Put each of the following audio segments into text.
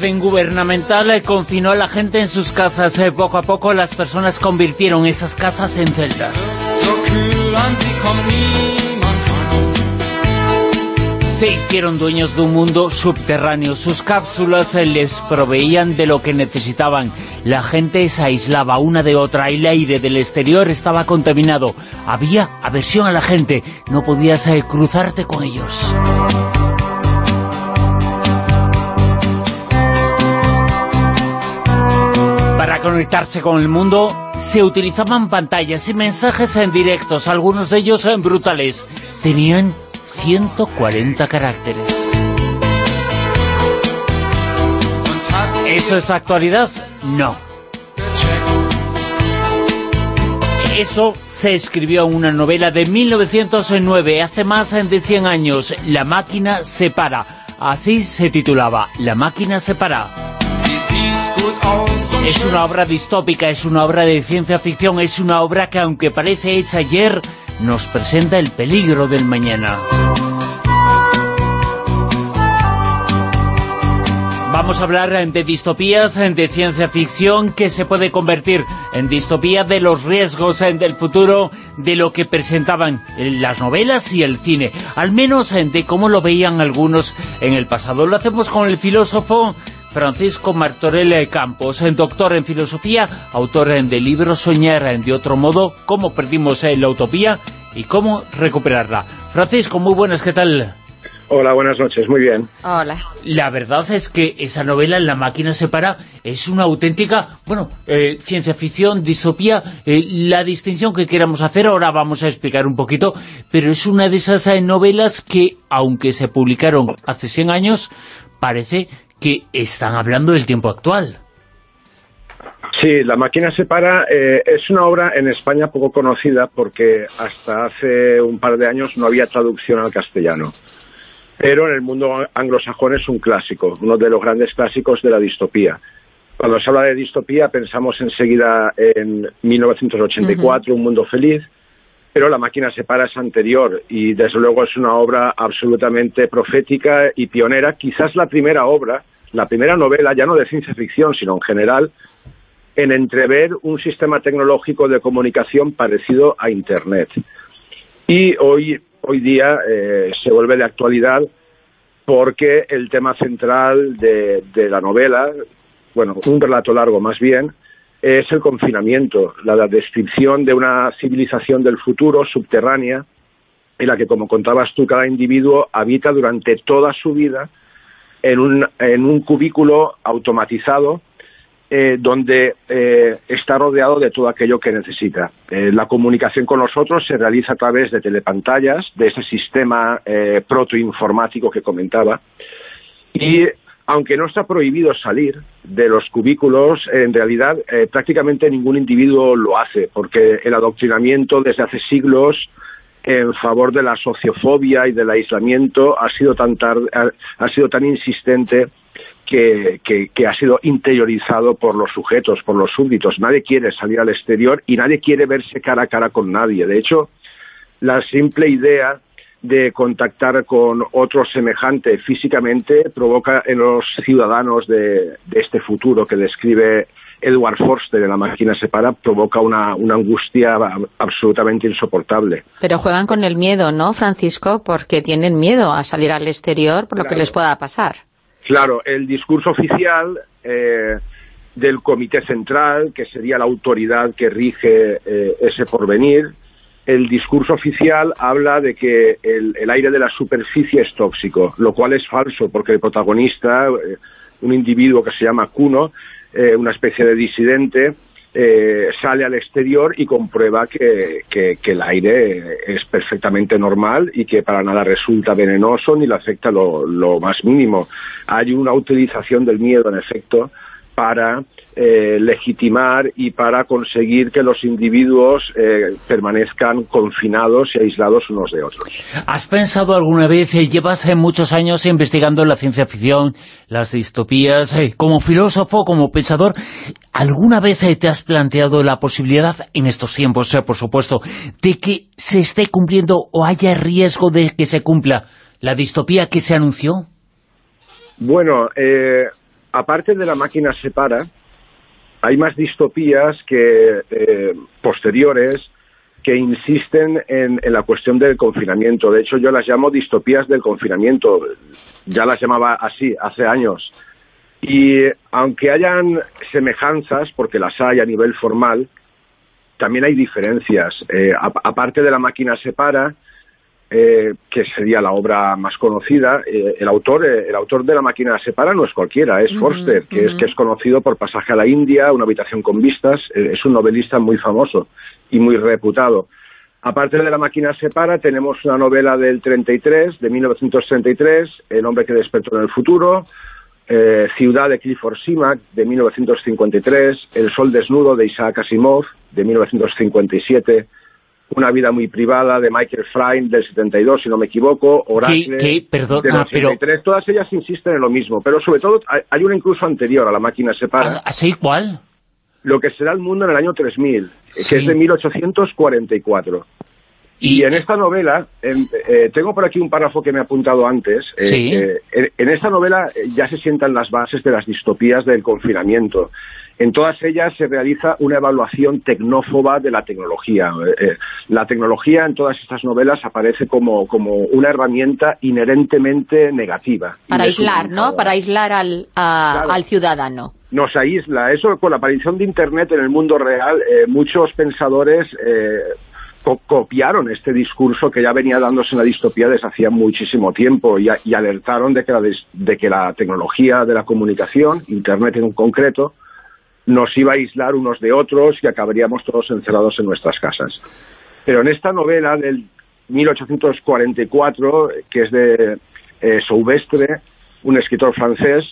orden gubernamental confinó a la gente en sus casas. Eh, poco a poco las personas convirtieron esas casas en celdas. Se hicieron dueños de un mundo subterráneo. Sus cápsulas eh, les proveían de lo que necesitaban. La gente se aislaba una de otra y el aire del exterior estaba contaminado. Había aversión a la gente. No podías eh, cruzarte con ellos. Conectarse con el mundo se utilizaban pantallas y mensajes en directos, algunos de ellos en brutales. Tenían 140 caracteres. ¿Eso es actualidad? No. Eso se escribió en una novela de 1909, hace más de 100 años. La máquina se para. Así se titulaba, La máquina se para. Es una obra distópica, es una obra de ciencia ficción, es una obra que aunque parece hecha ayer, nos presenta el peligro del mañana. Vamos a hablar de distopías, de ciencia ficción, que se puede convertir en distopía de los riesgos del futuro, de lo que presentaban las novelas y el cine, al menos de cómo lo veían algunos en el pasado. Lo hacemos con el filósofo Francisco Martorell Campos, doctor en filosofía, autor de libros Soñar de otro modo, cómo perdimos la utopía y cómo recuperarla. Francisco, muy buenas, ¿qué tal? Hola, buenas noches, muy bien. Hola. La verdad es que esa novela, La máquina se para, es una auténtica, bueno, eh, ciencia ficción, distopía, eh, la distinción que queramos hacer, ahora vamos a explicar un poquito, pero es una de esas eh, novelas que, aunque se publicaron hace 100 años, parece que están hablando del tiempo actual. Sí, La máquina se para eh, es una obra en España poco conocida porque hasta hace un par de años no había traducción al castellano. Pero en el mundo anglosajón es un clásico, uno de los grandes clásicos de la distopía. Cuando se habla de distopía pensamos enseguida en 1984, Un mundo feliz, pero La máquina se para es anterior y desde luego es una obra absolutamente profética y pionera, quizás la primera obra, la primera novela, ya no de ciencia ficción, sino en general, en entrever un sistema tecnológico de comunicación parecido a Internet. Y hoy, hoy día eh, se vuelve de actualidad porque el tema central de, de, la novela, bueno, un relato largo más bien, es el confinamiento, la, descripción de una civilización del futuro subterránea en la que, como contabas tú, cada individuo habita durante toda su vida en un, en un cubículo automatizado eh, donde eh, está rodeado de todo aquello que necesita. Eh, la comunicación con nosotros se realiza a través de telepantallas, de ese sistema protoinformático que comentaba, y aunque no está prohibido salir de los cubículos, en realidad prácticamente ningún individuo lo hace, porque el adoctrinamiento desde hace siglos en favor de la sociofobia y del aislamiento ha sido tan, ha sido tan insistente que, ha sido interiorizado por los sujetos, por los súbditos. Nadie quiere salir al exterior y nadie quiere verse cara a cara con nadie. De hecho, la simple idea de contactar con otro semejante físicamente provoca en los ciudadanos de, este futuro que describe Edward Forster en La máquina separa, provoca una, una, angustia absolutamente insoportable. Pero juegan con el miedo, ¿no, Francisco? Porque tienen miedo a salir al exterior por lo que les pueda pasar. Claro, el discurso oficial eh, del Comité Central, que sería la autoridad que rige eh, ese porvenir, el discurso oficial habla de que el, aire de la superficie es tóxico, lo cual es falso, porque el protagonista, eh, un individuo que se llama Kuno, una especie de disidente, eh, sale al exterior y comprueba que, el aire es perfectamente normal y que para nada resulta venenoso ni le afecta lo, más mínimo. Hay una utilización del miedo, en efecto, para eh, legitimar y para conseguir que los individuos eh, permanezcan confinados y aislados unos de otros. ¿Has pensado alguna vez, eh, llevas muchos años investigando la ciencia ficción, las distopías, como filósofo, como pensador, ¿alguna vez te has planteado la posibilidad, en estos tiempos, por supuesto, de que se esté cumpliendo o haya riesgo de que se cumpla la distopía que se anunció? Bueno, aparte de la máquina separa, hay más distopías que eh, posteriores que insisten en, la cuestión del confinamiento. De hecho, yo las llamo distopías del confinamiento. Ya las llamaba así hace años. Y aunque hayan semejanzas, porque las hay a nivel formal, también hay diferencias. Eh, aparte de la máquina separa, eh, que sería la obra más conocida. Eh, el autor eh, el autor de La máquina separa no es cualquiera, es Forster, que, es, que es conocido por Pasaje a la India, Una habitación con vistas, es un novelista muy famoso y muy reputado. Aparte de La máquina separa, tenemos una novela del 33, de 1933, El hombre que despertó en el futuro, Ciudad de Clifford Simak, de 1953, El sol desnudo, de Isaac Asimov, de 1957, una vida muy privada de Michael Frayn del 72, si no me equivoco, Oracle ¿Qué, Perdón, del 83, ah, todas ellas insisten en lo mismo, pero sobre todo hay una incluso anterior a la máquina separa. ¿Ah, ¿Sí? ¿Cuál? Lo que será el mundo en el año 3000, que es de 1844. Y, en esta novela, eh, tengo por aquí un párrafo que me he apuntado antes, eh, en, esta novela eh, ya se sientan las bases de las distopías del confinamiento. En todas ellas se realiza una evaluación tecnófoba de la tecnología. la tecnología en todas estas novelas aparece como, como una herramienta inherentemente negativa. Para aislar, ¿no? Para aislar al, al ciudadano nos aísla. Eso con la aparición de Internet en el mundo real, muchos pensadores copiaron este discurso que ya venía dándose en la distopía desde hacía muchísimo tiempo y, alertaron de que, la, de que la tecnología de la comunicación, Internet en concreto, nos iba a aislar unos de otros y acabaríamos todos encerrados en nuestras casas. Pero en esta novela del 1844, que es de eh, Sauvestre, un escritor francés,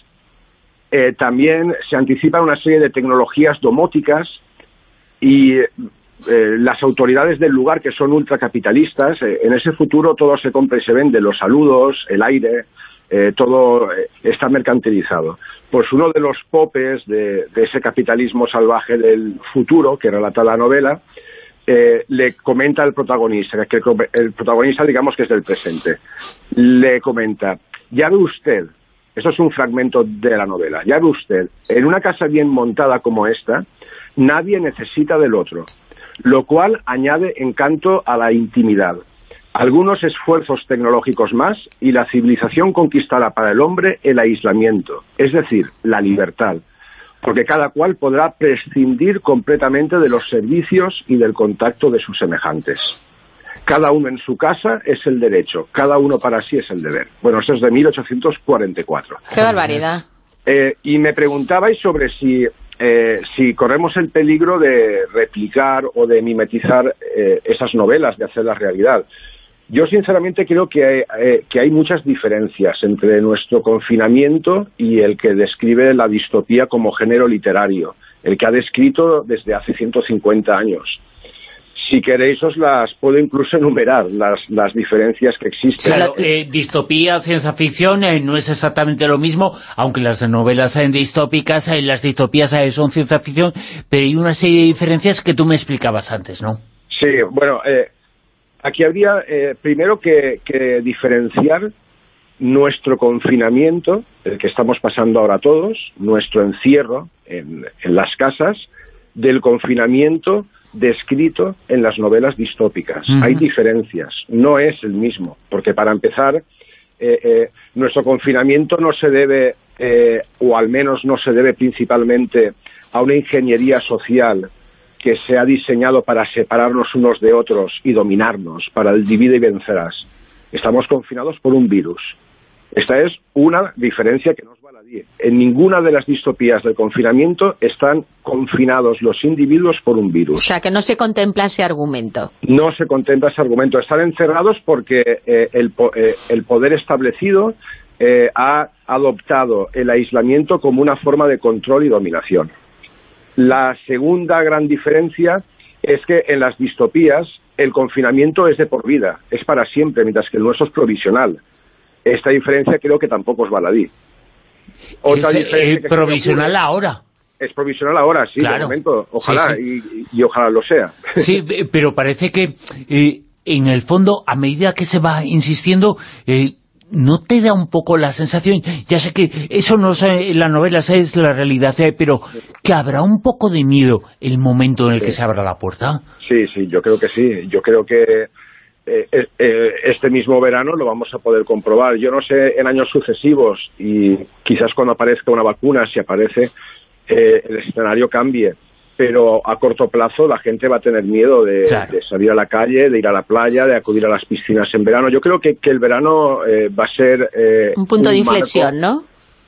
eh, también se anticipa una serie de tecnologías domóticas y eh, las autoridades del lugar que son ultracapitalistas, en ese futuro todo se compra y se vende, los saludos, el aire, eh, todo está mercantilizado. Pues uno de los popes de, ese capitalismo salvaje del futuro, que relata la novela, le comenta al protagonista, que el protagonista digamos que es del presente, le comenta, ya ve usted, eso es un fragmento de la novela, ya ve usted, en una casa bien montada como esta, nadie necesita del otro lo cual añade encanto a la intimidad. Algunos esfuerzos tecnológicos más y la civilización conquistará para el hombre el aislamiento, es decir, la libertad, porque cada cual podrá prescindir completamente de los servicios y del contacto de sus semejantes. Cada uno en su casa es el derecho, cada uno para sí es el deber. Bueno, eso es de 1844. ¡Qué barbaridad! Eh, y me preguntabais sobre si eh, si corremos el peligro de replicar o de mimetizar eh, esas novelas, de hacerlas realidad. Yo sinceramente creo que hay, eh, que hay muchas diferencias entre nuestro confinamiento y el que describe la distopía como género literario, el que ha descrito desde hace 150 años si queréis os las puedo incluso enumerar, las, las diferencias que existen. Claro, eh, distopía, ciencia ficción, eh, no es exactamente lo mismo, aunque las novelas distópicas, eh, las distopías son ciencia ficción, pero hay una serie de diferencias que tú me explicabas antes, ¿no? Sí, bueno, aquí habría primero que, que diferenciar nuestro confinamiento, el que estamos pasando ahora todos, nuestro encierro en, en las casas, del confinamiento descrito en las novelas distópicas. Hay diferencias, no es el mismo, porque para empezar, eh, eh, nuestro confinamiento no se debe, eh, o al menos no se debe principalmente a una ingeniería social que se ha diseñado para separarnos unos de otros y dominarnos, para el divide y vencerás. Estamos confinados por un virus. Esta es una diferencia que nos baladí. En ninguna de las distopías del confinamiento están confinados los individuos por un virus. O sea, que no se contempla ese argumento. No se contempla ese argumento. Están encerrados porque eh, el, eh, el, poder establecido eh, ha adoptado el aislamiento como una forma de control y dominación. La segunda gran diferencia es que en las distopías el confinamiento es de por vida, es para siempre, mientras que el nuestro es provisional. Esta diferencia creo que tampoco es baladí. Otra es, diferencia eh, provisional ahora. Es provisional ahora, sí, de momento. Ojalá, Y, ojalá lo sea. Sí, pero parece que eh, en el fondo, a medida que se va insistiendo, eh, ¿no te da un poco la sensación, ya sé que eso no es la novela, es la realidad, pero que habrá un poco de miedo el momento en el que se abra la puerta? Sí, sí, yo creo que sí. Yo creo que este mismo verano lo vamos a poder comprobar. Yo no sé en años sucesivos y quizás cuando aparezca una vacuna, si aparece, eh, el escenario cambie. Pero a corto plazo la gente va a tener miedo de, salir a la calle, de ir a la playa, de acudir a las piscinas en verano. Yo creo que, el verano eh, va a ser... Eh, un punto de inflexión, ¿no?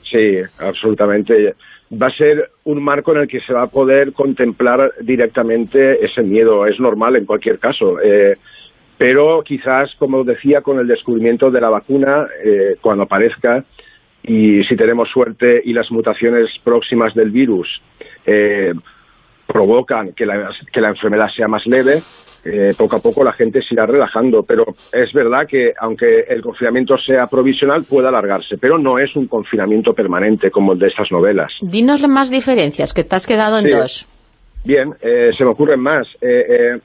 Sí, absolutamente. Va a ser un marco en el que se va a poder contemplar directamente ese miedo. Es normal en cualquier caso. pero quizás, como decía, con el descubrimiento de la vacuna, cuando aparezca, y si tenemos suerte y las mutaciones próximas del virus eh, provocan que la, que la enfermedad sea más leve, eh, poco a poco la gente se irá relajando. Pero es verdad que aunque el confinamiento sea provisional, puede alargarse, pero no es un confinamiento permanente como el de estas novelas. Dinos más diferencias, que te has quedado en dos. Bien, eh, se me ocurren más. en,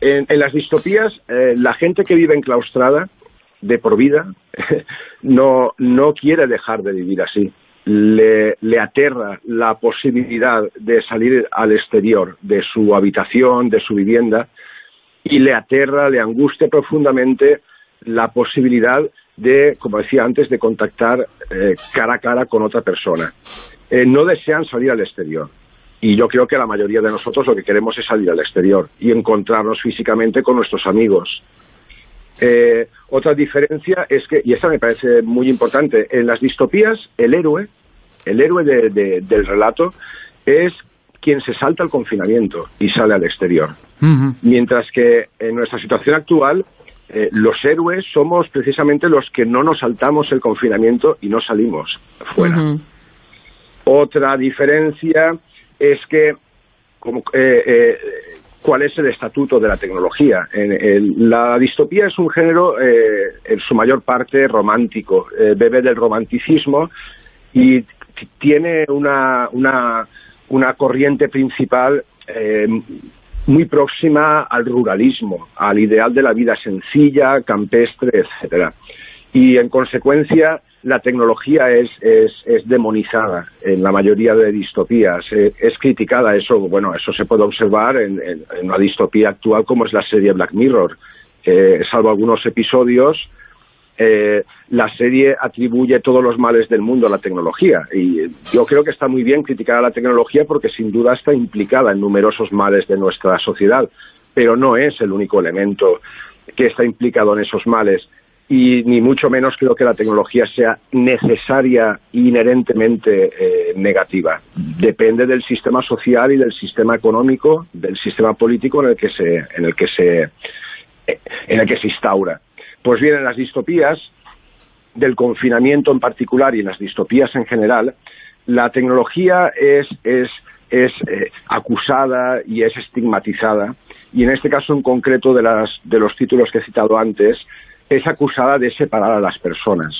en, las distopías, la gente que vive enclaustrada de por vida no, no quiere dejar de vivir así. Le, le, aterra la posibilidad de salir al exterior de su habitación, de su vivienda, y le aterra, le angustia profundamente la posibilidad de, como decía antes, de contactar eh, cara a cara con otra persona. Eh, no desean salir al exterior. Y yo creo que la mayoría de nosotros lo que queremos es salir al exterior y encontrarnos físicamente con nuestros amigos, eh, otra diferencia es que, y esta me parece muy importante, en las distopías el héroe, el héroe del relato es quien se salta el confinamiento y sale al exterior. Mientras que en nuestra situación actual eh, los héroes somos precisamente los que no nos saltamos el confinamiento y no salimos fuera. Otra diferencia es que como, eh, cuál es el estatuto de la tecnología. la distopía es un género eh, en su mayor parte romántico, eh, bebe del romanticismo y tiene una, una, corriente principal eh, muy próxima al ruralismo, al ideal de la vida sencilla, campestre, etcétera. Y en consecuencia la tecnología es, es, es, demonizada en la mayoría de distopías, eh, es criticada, eso bueno eso se puede observar en, una distopía actual como es la serie Black Mirror, salvo algunos episodios, eh, la serie atribuye todos los males del mundo a la tecnología. Y yo creo que está muy bien criticar a la tecnología porque sin duda está implicada en numerosos males de nuestra sociedad, pero no es el único elemento que está implicado en esos males y ni mucho menos creo que la tecnología sea necesaria e inherentemente eh, negativa. Depende del sistema social y del sistema económico, del sistema político en el que se, en el que se, eh, en el que se instaura. Pues bien, en las distopías, del confinamiento en particular y en las distopías en general, la tecnología es, es, es eh, acusada y es estigmatizada, y en este caso en concreto de, las, de los títulos que he citado antes, es acusada de separar a las personas.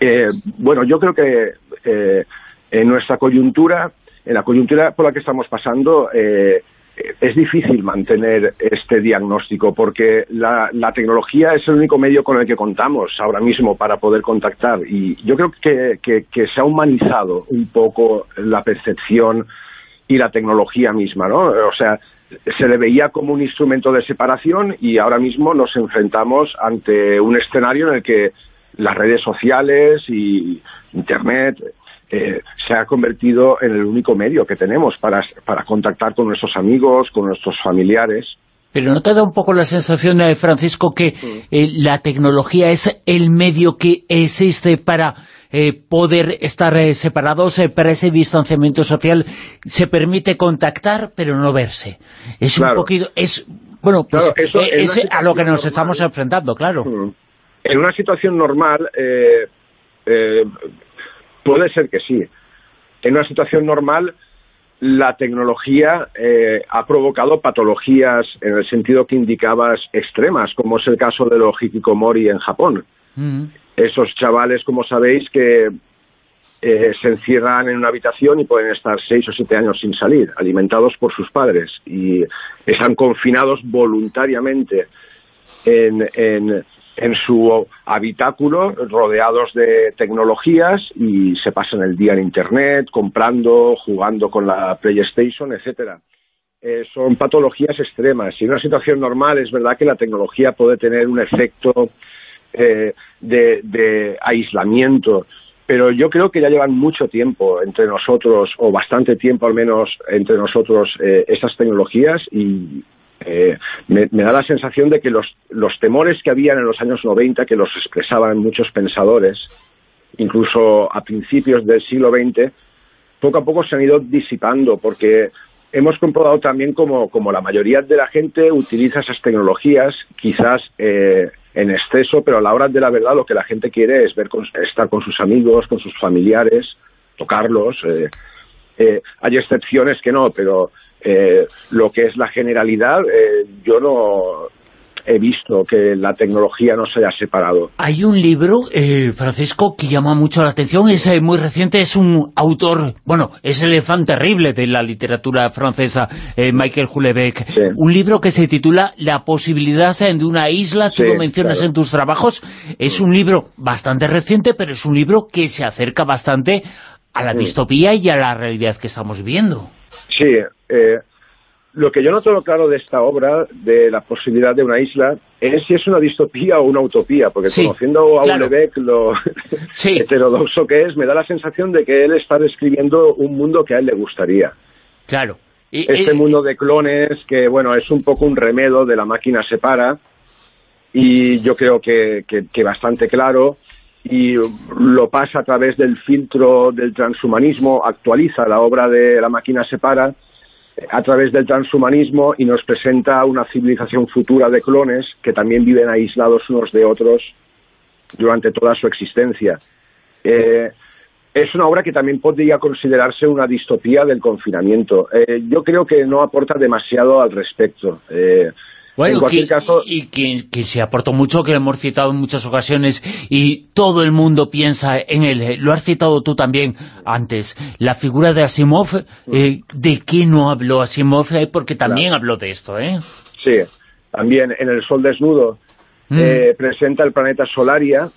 Eh, bueno, yo creo que eh, en nuestra coyuntura, en la coyuntura por la que estamos pasando, eh, es difícil mantener este diagnóstico porque la, tecnología es el único medio con el que contamos ahora mismo para poder contactar y yo creo que, que se ha humanizado un poco la percepción y la tecnología misma, ¿no? O sea, se le veía como un instrumento de separación y ahora mismo nos enfrentamos ante un escenario en el que las redes sociales y Internet eh, se ha convertido en el único medio que tenemos para, para contactar con nuestros amigos, con nuestros familiares. Pero ¿no te da un poco la sensación, eh, Francisco, que eh, la tecnología es el medio que existe para eh, poder estar separados, para ese distanciamiento social? Se permite contactar, pero no verse. Es un poquito... es Bueno, pues es a lo que nos estamos enfrentando, claro. Mm. En una situación normal, puede ser que sí. En una situación normal la tecnología eh, ha provocado patologías en el sentido que indicabas extremas, como es el caso de los hikikomori en Japón. Mm. Esos chavales, como sabéis, que eh, se encierran en una habitación y pueden estar seis o siete años sin salir, alimentados por sus padres y están confinados voluntariamente en, en, en su habitáculo, rodeados de tecnologías y se pasan el día en Internet, comprando, jugando con la PlayStation, etcétera. Eh, son patologías extremas. Y en una situación normal es verdad que la tecnología puede tener un efecto eh, de, aislamiento, pero yo creo que ya llevan mucho tiempo entre nosotros, o bastante tiempo al menos entre nosotros, eh, esas tecnologías y, eh, me, da la sensación de que los, temores que habían en los años 90, que los expresaban muchos pensadores, incluso a principios del siglo XX, poco a poco se han ido disipando, porque hemos comprobado también como, como la mayoría de la gente utiliza esas tecnologías, quizás eh, en exceso, pero a la hora de la verdad lo que la gente quiere es ver estar con sus amigos, con sus familiares, tocarlos. Eh, hay excepciones que no, pero eh, lo que es la generalidad, eh, yo no he visto que la tecnología no se haya separado. Hay un libro, eh, Francisco, que llama mucho la atención, es muy reciente, es un autor, bueno, es el fan terrible de la literatura francesa, Michael Houellebecq, un libro que se titula La posibilidad de una isla, tú lo mencionas en tus trabajos, es un libro bastante reciente, pero es un libro que se acerca bastante a la distopía y a la realidad que estamos viviendo. Sí, eh, lo que yo no tengo claro de esta obra, de la posibilidad de una isla, es si es una distopía o una utopía, porque conociendo a claro. lo heterodoxo que es, me da la sensación de que él está describiendo un mundo que a él le gustaría. Claro. este mundo de clones, que bueno, es un poco un remedo de la máquina separa, y yo creo que, que bastante claro, y lo pasa a través del filtro del transhumanismo, actualiza la obra de La máquina separa, a través del transhumanismo y nos presenta una civilización futura de clones que también viven aislados unos de otros durante toda su existencia. Eh, es una obra que también podría considerarse una distopía del confinamiento. Eh, yo creo que no aporta demasiado al respecto. Eh, bueno, y que, se aportó mucho, que lo hemos citado en muchas ocasiones, y todo el mundo piensa en él. Lo has citado tú también antes. La figura de Asimov, eh, ¿de qué no habló Asimov? Eh, porque también habló de esto, ¿eh? Sí, también en El Sol Desnudo mm. eh, presenta el planeta Solaria,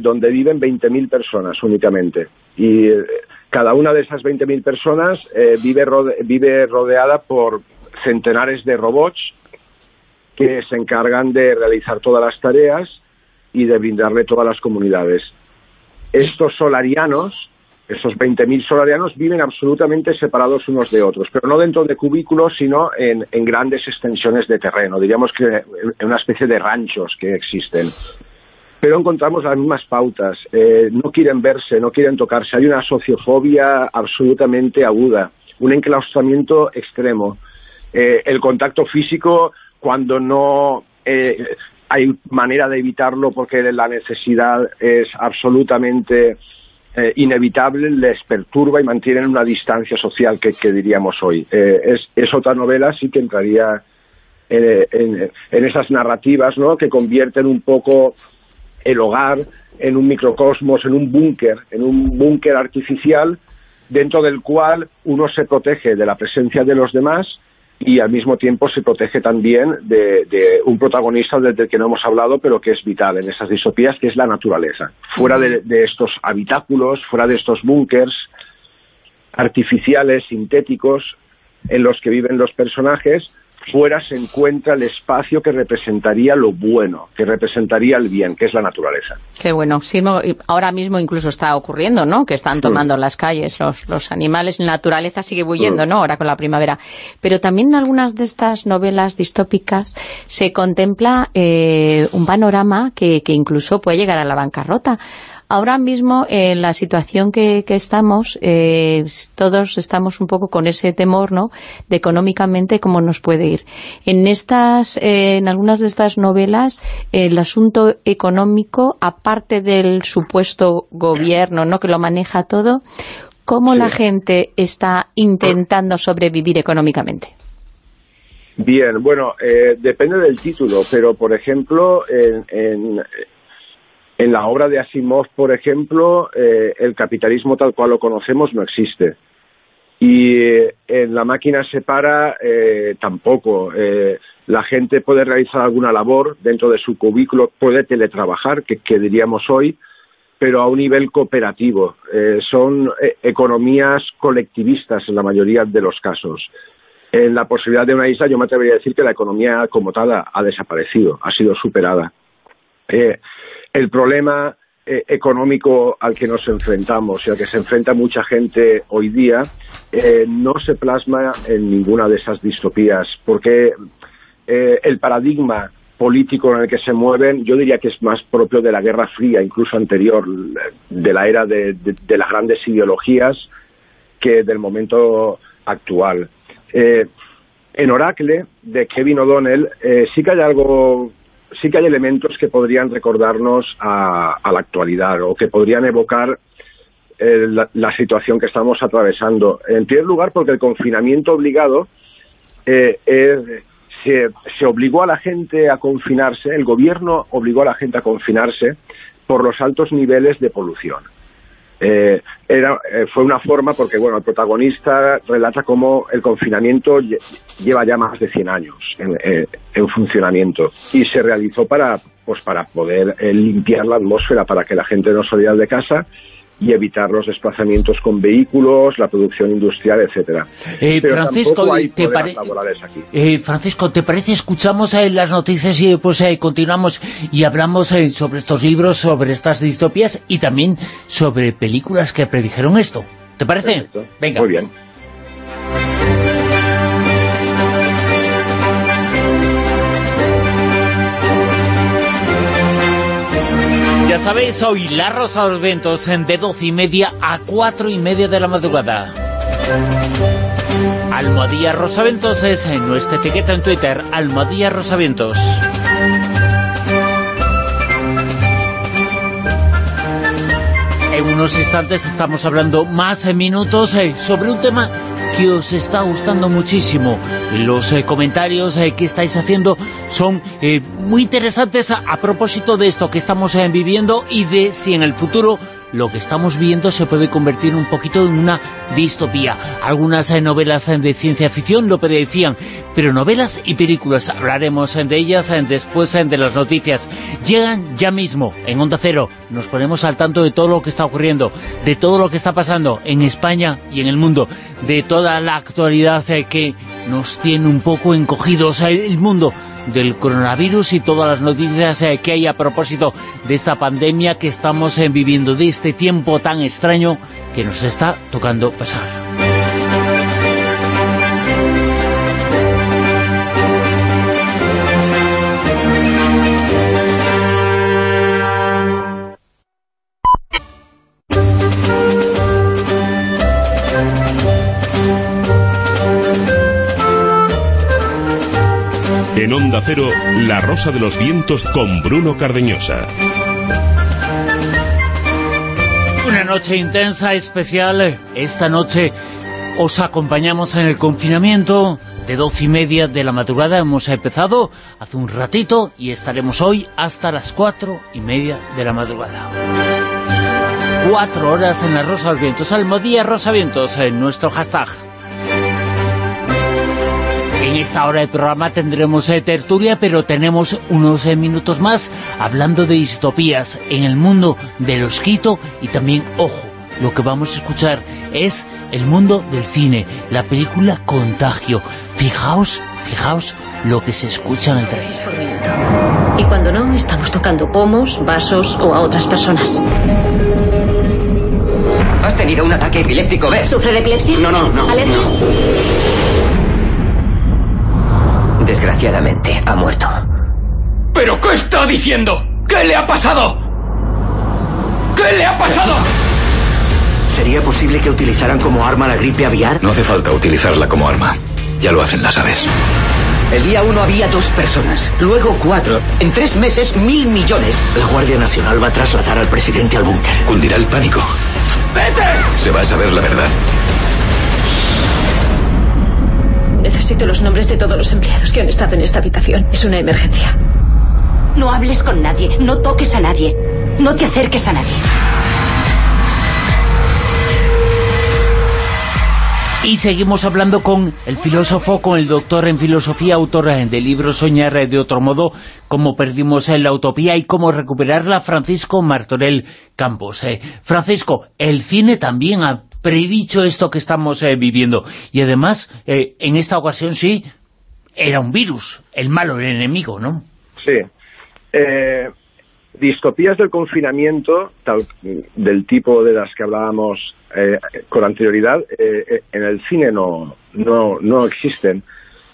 donde viven 20.000 personas únicamente. Y cada una de esas 20.000 personas vive, vive rodeada por centenares de robots que se encargan de realizar todas las tareas y de brindarle todas las comunidades. Estos solarianos, esos 20.000 solarianos, viven absolutamente separados unos de otros, pero no dentro de cubículos, sino en, grandes extensiones de terreno, diríamos que en una especie de ranchos que existen. Pero encontramos las mismas pautas, eh, no quieren verse, no quieren tocarse, hay una sociofobia absolutamente aguda, un enclaustramiento extremo. Eh, el contacto físico cuando no eh, hay manera de evitarlo porque la necesidad es absolutamente eh, inevitable, les perturba y mantienen una distancia social que, diríamos hoy. Eh, es, otra novela, sí que entraría en, en, esas narrativas ¿no? que convierten un poco el hogar en un microcosmos, en un búnker, en un búnker artificial dentro del cual uno se protege de la presencia de los demás y al mismo tiempo se protege también de, un protagonista del que no hemos hablado, pero que es vital en esas disopías, que es la naturaleza. Fuera de, de estos habitáculos, fuera de estos búnkers artificiales, sintéticos, en los que viven los personajes, fuera se encuentra el espacio que representaría lo bueno, que representaría el bien, que es la naturaleza. Qué bueno. ahora mismo incluso está ocurriendo, ¿no? Que están tomando las calles los, los animales, la naturaleza sigue huyendo, ¿no? Ahora con la primavera. Pero también en algunas de estas novelas distópicas se contempla eh, un panorama que, que incluso puede llegar a la bancarrota ahora mismo en la situación que, estamos, eh, todos estamos un poco con ese temor, ¿no?, de económicamente cómo nos puede ir. En estas, eh, en algunas de estas novelas, el asunto económico, aparte del supuesto gobierno, ¿no?, que lo maneja todo, ¿Cómo la gente está intentando sobrevivir económicamente? Bien, bueno, eh, depende del título, pero por ejemplo, en, en, la obra de Asimov, por ejemplo, eh, el capitalismo tal cual lo conocemos no existe. Y eh, en La máquina se para tampoco. la gente puede realizar alguna labor dentro de su cubículo, puede teletrabajar, que, diríamos hoy, pero a un nivel cooperativo. son economías colectivistas en la mayoría de los casos en la posibilidad de una isla, yo me atrevería a decir que la economía como tal ha, desaparecido, ha sido superada. Eh, el problema eh, económico al que nos enfrentamos y al que se enfrenta mucha gente hoy día eh, no se plasma en ninguna de esas distopías, porque el paradigma político en el que se mueven, yo diría que es más propio de la Guerra Fría, incluso anterior, de la era de las grandes ideologías, que del momento actual. Eh, en Oracle, de Kevin O'Donnell, eh, sí que hay algo, sí que hay elementos que podrían recordarnos a, la actualidad o que podrían evocar eh, la, situación que estamos atravesando. En primer lugar, porque el confinamiento obligado se, se obligó a la gente a confinarse, el gobierno obligó a la gente a confinarse por los altos niveles de polución. Eh, era, eh, fue una forma porque, bueno, el protagonista relata cómo el confinamiento lleva ya más de 100 años en, eh, en funcionamiento y se realizó para, pues, para poder limpiar la atmósfera, para que la gente no saliera de casa y evitar los desplazamientos con vehículos, la producción industrial, etcétera. Eh, Francisco, ¿te eh, Francisco, ¿te parece? Escuchamos eh, las noticias y pues continuamos y hablamos sobre estos libros, sobre estas distopías y también sobre películas que predijeron esto. ¿Te parece? Venga. Muy bien. Ya sabéis, hoy La Rosa de los Vientos de 12 y media a 4 y media de la madrugada. Almohadilla Rosaventos es en nuestra etiqueta en Twitter, Almohadilla Rosaventos. En unos instantes estamos hablando más en minutos eh, sobre un tema que os está gustando muchísimo. Los eh, comentarios eh, que estáis haciendo son eh, muy interesantes a, propósito de esto que estamos viviendo y de si en el futuro lo que estamos viendo se puede convertir un poquito en una distopía. Algunas novelas de ciencia ficción lo predecían, pero novelas y películas, hablaremos de ellas después de las noticias. Llegan ya mismo en Onda Cero, nos ponemos al tanto de todo lo que está ocurriendo, de todo lo que está pasando en España y en el mundo, de toda la actualidad que nos tiene un poco encogidos el mundo del coronavirus y todas las noticias eh, que hay a propósito de esta pandemia que estamos eh, viviendo, de este tiempo tan extraño que nos está tocando pasar. En Onda Cero, La Rosa de los Vientos con Bruno Cardeñosa. Una noche intensa, especial. Esta noche os acompañamos en el confinamiento de doce y media de la madrugada. Hemos empezado hace un ratito y estaremos hoy hasta las cuatro y media de la madrugada. Cuatro horas en la Rosa de los Vientos. Almodía Rosa Vientos en nuestro hashtag. En esta hora del programa tendremos eh, tertulia, pero tenemos unos eh, minutos más hablando de distopías en el mundo de los Quito y también, ojo, lo que vamos a escuchar es el mundo del cine, la película Contagio. Fijaos, fijaos lo que se escucha en el trailer. Y cuando no, estamos tocando pomos, vasos o a otras personas. ¿Has tenido un ataque epiléptico, ves? ¿Sufre de epilepsia? No, no, no. ¿Alergias? Desgraciadamente, ha muerto. ¿Pero qué está diciendo? ¿Qué le ha pasado? ¿Qué le ha pasado? ¿Sería posible que utilizaran como arma la gripe aviar? No hace falta utilizarla como arma. Ya lo hacen las aves. El día uno había dos personas, luego cuatro. En tres meses, mil millones. La Guardia Nacional va a trasladar al presidente al búnker. Cundirá el pánico. ¡Vete! Se va a saber la verdad. Necesito los nombres de todos los empleados que han estado en esta habitación. Es una emergencia. No hables con nadie, no toques a nadie, no te acerques a nadie. Y seguimos hablando con el filósofo, con el doctor en filosofía, autor del libro Soñar de otro modo, cómo perdimos la utopía y cómo recuperarla, Francisco Martorell Campos. Eh, Francisco, el cine también ha predicho esto que estamos eh, viviendo. Y además, eh, en esta ocasión sí, era un virus, el malo, el enemigo, ¿no? Sí. distopías del confinamiento, tal, del tipo de las que hablábamos eh, con anterioridad eh, eh, en el cine no, no, no existen,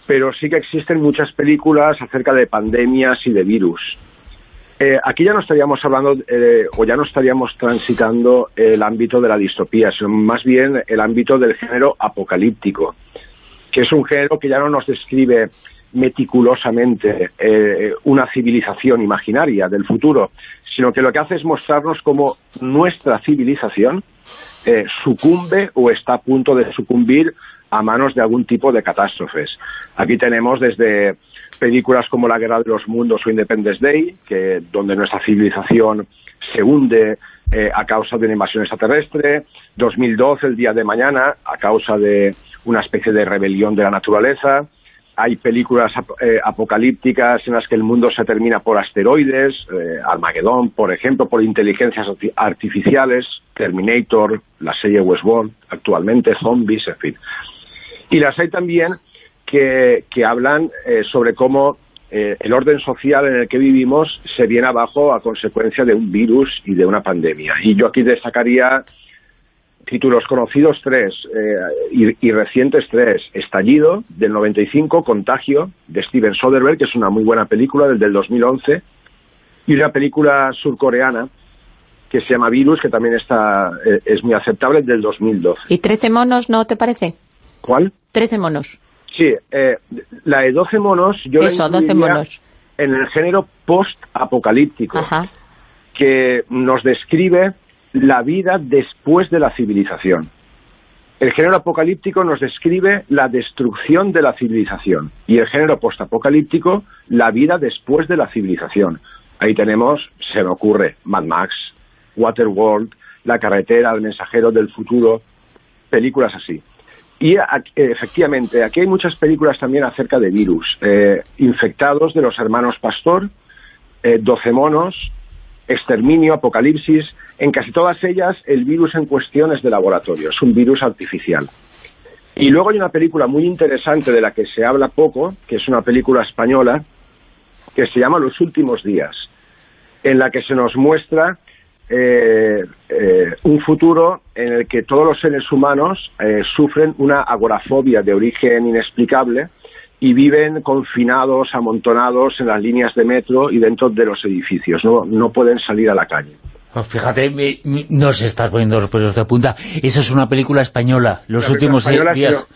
pero sí que existen muchas películas acerca de pandemias y de virus. Aquí ya no estaríamos hablando o ya no estaríamos transitando el ámbito de la distopía, sino más bien el ámbito del género apocalíptico, que es un género que ya no nos describe meticulosamente una civilización imaginaria del futuro, sino que lo que hace es mostrarnos cómo nuestra civilización eh, sucumbe o está a punto de sucumbir a manos de algún tipo de catástrofes. Aquí tenemos desde películas como La Guerra de los Mundos o Independence Day, que, donde nuestra civilización se hunde eh, a causa de una invasión extraterrestre, 2012, el día de mañana, a causa de una especie de rebelión de la naturaleza, hay películas eh, apocalípticas en las que el mundo se termina por asteroides, eh, Armagedón, por ejemplo, por inteligencias artificiales, Terminator, la serie Westworld, actualmente, zombies, en fin. Y las hay también que, que hablan eh, sobre cómo el orden social en el que vivimos se viene abajo a consecuencia de un virus y de una pandemia. Y yo aquí destacaría títulos conocidos tres eh, y, recientes tres. Estallido, del 95, Contagio, de Steven Soderbergh, que es una muy buena película, del, del 2011, y una película surcoreana que se llama Virus, que también está eh, es muy aceptable, del 2012. ¿Y 13 monos no te parece? ¿Cuál? 13 monos. Sí, eh, la de 12 monos yo Eso, 12 monos. en el género post-apocalíptico, que nos describe la vida después de la civilización. El género apocalíptico nos describe la destrucción de la civilización y el género postapocalíptico la vida después de la civilización. Ahí tenemos, se me ocurre, Mad Max, Waterworld, La carretera, El mensajero del futuro, películas así. Y efectivamente, aquí hay muchas películas también acerca de virus, eh, infectados de los hermanos Pastor, eh, Doce monos, exterminio, apocalipsis, en casi todas ellas el virus en cuestión es de laboratorio, es un virus artificial. Y luego hay una película muy interesante de la que se habla poco, que es una película española, que se llama Los últimos días, en la que se nos muestra eh, eh, un futuro en el que todos los seres humanos eh, sufren una agorafobia de origen inexplicable, y viven confinados, amontonados en las líneas de metro y dentro de los edificios, no, no pueden salir a la calle. Pues fíjate, no se estás poniendo los pelos de punta. Esa es una película española, los últimos días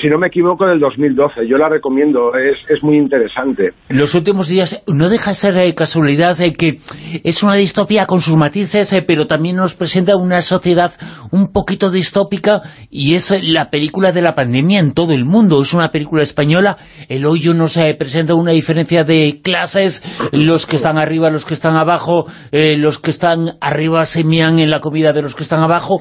si no me equivoco, del 2012. Yo la recomiendo, es, es muy interesante. Los últimos días no deja de ser eh, casualidad eh, que es una distopía con sus matices, eh, pero también nos presenta una sociedad un poquito distópica y es la película de la pandemia en todo el mundo. Es una película española, el hoyo nos presenta una diferencia de clases, los que están arriba, los que están abajo, los que están arriba se mían en la comida de los que están abajo.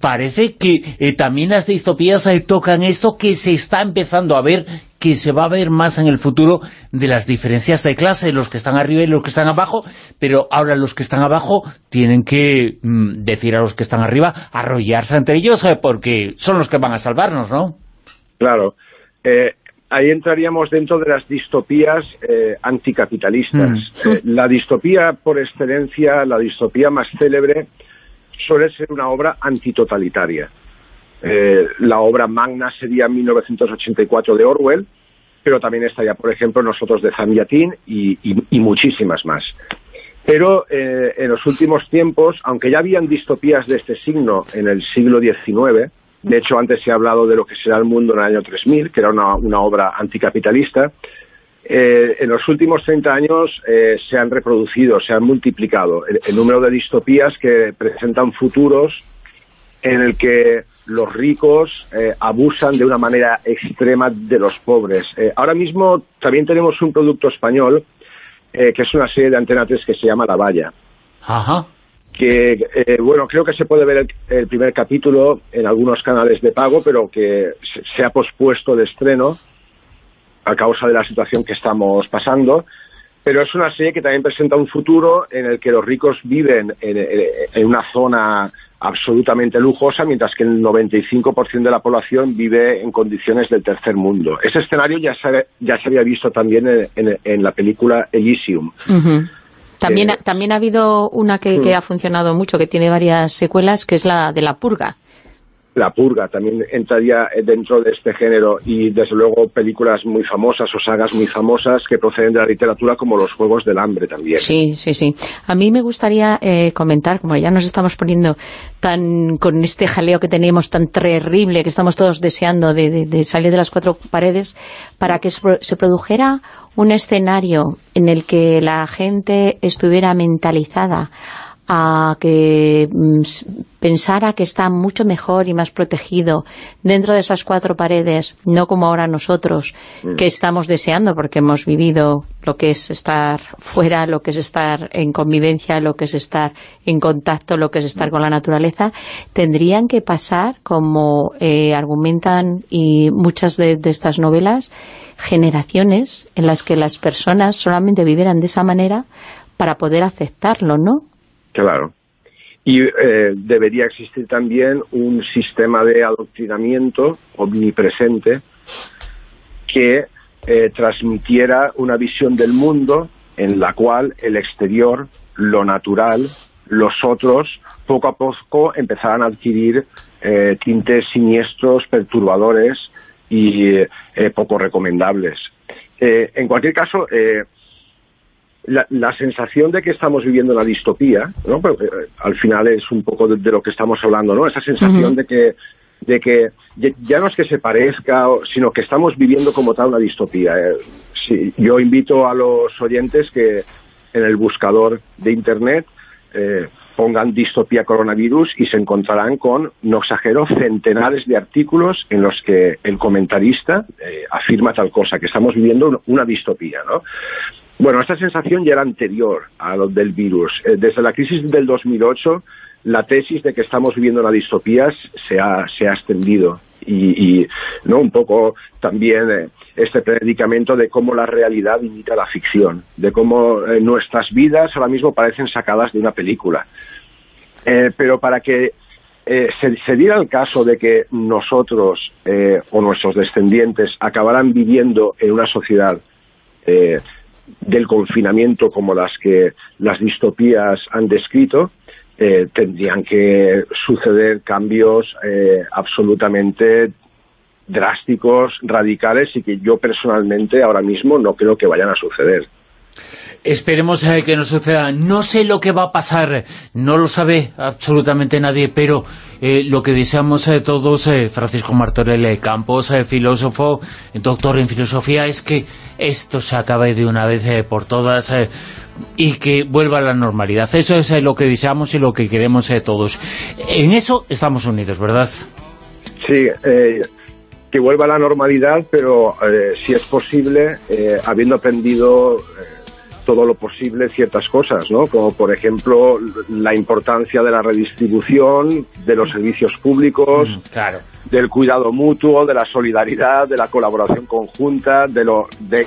Parece que también las distopías tocan esto que se está empezando a ver, que se va a ver más en el futuro de las diferencias de clase, los que están arriba y los que están abajo, pero ahora los que están abajo tienen que mm, decir a los que están arriba, arrollarse ante ellos, eh, porque son los que van a salvarnos, ¿no? Claro. Eh, ahí entraríamos dentro de las distopías eh, anticapitalistas. Mm. la distopía por excelencia, la distopía más célebre, suele ser una obra antitotalitaria. Eh, la obra magna sería 1984 de Orwell, pero también estaría, por ejemplo, Nosotros de Zambiatín y, y, muchísimas más. Pero eh, en los últimos tiempos, aunque ya habían distopías de este signo en el siglo XIX, de hecho antes se ha hablado de lo que será el mundo en el año 3000, que era una, obra anticapitalista, eh, en los últimos 30 años se han reproducido, se han multiplicado el, número de distopías que presentan futuros en el que los ricos eh, abusan de una manera extrema de los pobres. Eh, ahora mismo también tenemos un producto español eh, que es una serie de Antena 3 que se llama La Valla. Ajá. Que, bueno, creo que se puede ver el, primer capítulo en algunos canales de pago, pero que se, ha pospuesto de estreno a causa de la situación que estamos pasando pero es una serie que también presenta un futuro en el que los ricos viven en una zona absolutamente lujosa, mientras que el 95% de la población vive en condiciones del tercer mundo. Ese escenario ya se, ya se había visto también en, la película Elysium. También, eh, también ha habido una que, que, mm. ha funcionado mucho, que tiene varias secuelas, que es la de La Purga. La Purga también entraría dentro de este género y desde luego películas muy famosas o sagas muy famosas que proceden de la literatura como los Juegos del Hambre también. Sí, sí, sí. A mí me gustaría eh, comentar, como ya nos estamos poniendo tan con este jaleo que tenemos tan terrible que estamos todos deseando de, de salir de las cuatro paredes, para que se produjera un escenario en el que la gente estuviera mentalizada a que mm, pensara que está mucho mejor y más protegido dentro de esas cuatro paredes, no como ahora nosotros, mm. que estamos deseando porque hemos vivido lo que es estar fuera, lo que es estar en convivencia, lo que es estar en contacto, lo que es estar con la naturaleza, tendrían que pasar, como eh, argumentan y muchas de, de estas novelas, generaciones en las que las personas solamente vivieran de esa manera para poder aceptarlo, ¿no? Claro. Y eh, debería existir también un sistema de adoctrinamiento omnipresente que eh, transmitiera una visión del mundo en la cual el exterior, lo natural, los otros, poco a poco empezaran a adquirir eh, tintes siniestros, perturbadores y poco recomendables. en cualquier caso, la, sensación de que estamos viviendo una distopía, ¿no? Pues, eh, al final es un poco de, lo que estamos hablando, ¿no? Esa sensación de que de que ya no es que se parezca, sino que estamos viviendo como tal una distopía. Eh. yo invito a los oyentes que en el buscador de Internet eh, pongan distopía coronavirus y se encontrarán con, no exagero, centenares de artículos en los que el comentarista afirma tal cosa, que estamos viviendo una distopía, ¿no? Bueno, esta sensación ya era anterior a lo del virus. Eh, desde la crisis del 2008, la tesis de que estamos viviendo una distopía se ha, se ha extendido y, no un poco también eh, este predicamento de cómo la realidad imita la ficción, de cómo eh, nuestras vidas ahora mismo parecen sacadas de una película. pero para que se, se, diera el caso de que nosotros o nuestros descendientes acabaran viviendo en una sociedad del confinamiento como las que las distopías han descrito, eh, tendrían que suceder cambios eh, absolutamente drásticos, radicales y que yo personalmente ahora mismo no creo que vayan a suceder. Esperemos eh, que no suceda. No sé lo que va a pasar, no lo sabe absolutamente nadie, pero eh, lo que deseamos eh, todos, Francisco Martorell Campos, filósofo, doctor en filosofía, es que esto se acabe de una vez por todas y que vuelva a la normalidad. Eso es lo que deseamos y lo que queremos todos. En eso estamos unidos, ¿verdad? Sí, que vuelva a la normalidad, pero si es posible, habiendo aprendido todo lo posible ciertas cosas, ¿no? Como por ejemplo la importancia de la redistribución, de los servicios públicos, mm, del cuidado mutuo, de la solidaridad, de la colaboración conjunta, de lo de,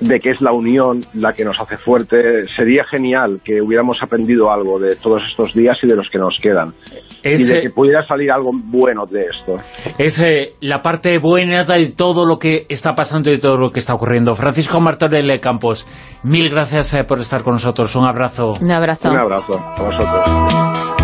de que es la unión la que nos hace fuerte. Sería genial que hubiéramos aprendido algo de todos estos días y de los que nos quedan. y de que pudiera salir algo bueno de esto. Es eh, la parte buena de todo lo que está pasando y de todo lo que está ocurriendo. Francisco Martorell Campos, mil gracias gracias eh, por estar con nosotros. Un abrazo. Un abrazo. Un abrazo a vosotros.